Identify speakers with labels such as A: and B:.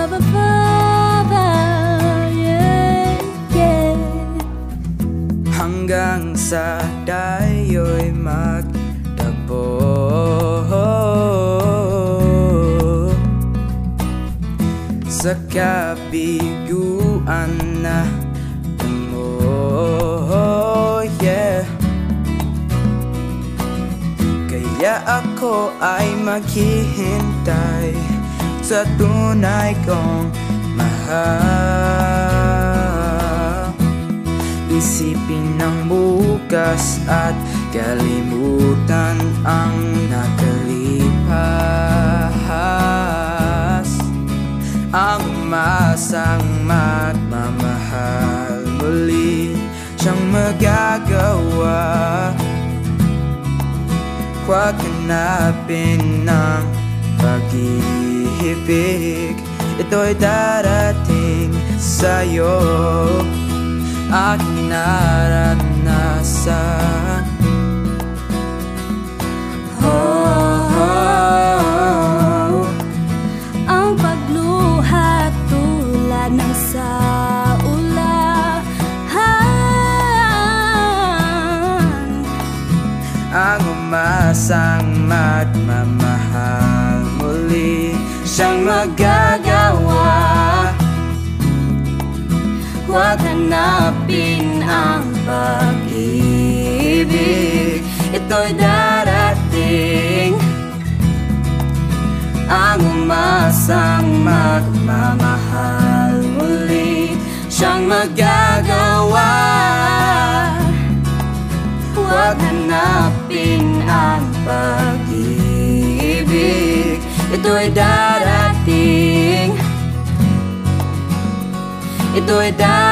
A: shabba-ba-ba-ba-ba-ba, yeah, yeah.
B: Hanggang sa tayo'y magtagpo Sa kabiguan na mo yeah. Kaya ako ay maghihintay Sa tunay kong mahal. Isipin ng bukas at kalimutan ang nakalipas. Ang umasang magmamahal muli siyang magagawa. Huwag hanapin ng pag-ibig Ito'y darating sa'yo. Aking naranasan.
A: Oh, ang pagluha tulad ng saulahan
B: Ang umasang magmamahal muli Siyang magagawa.
A: Huwag hanapin ang pag-ibig. Ito'y darating. Ang umasang magmamahal muli Siyang magagawa. Huwag hanapin ang pag-ibig. Ito'y darating Ito'y darating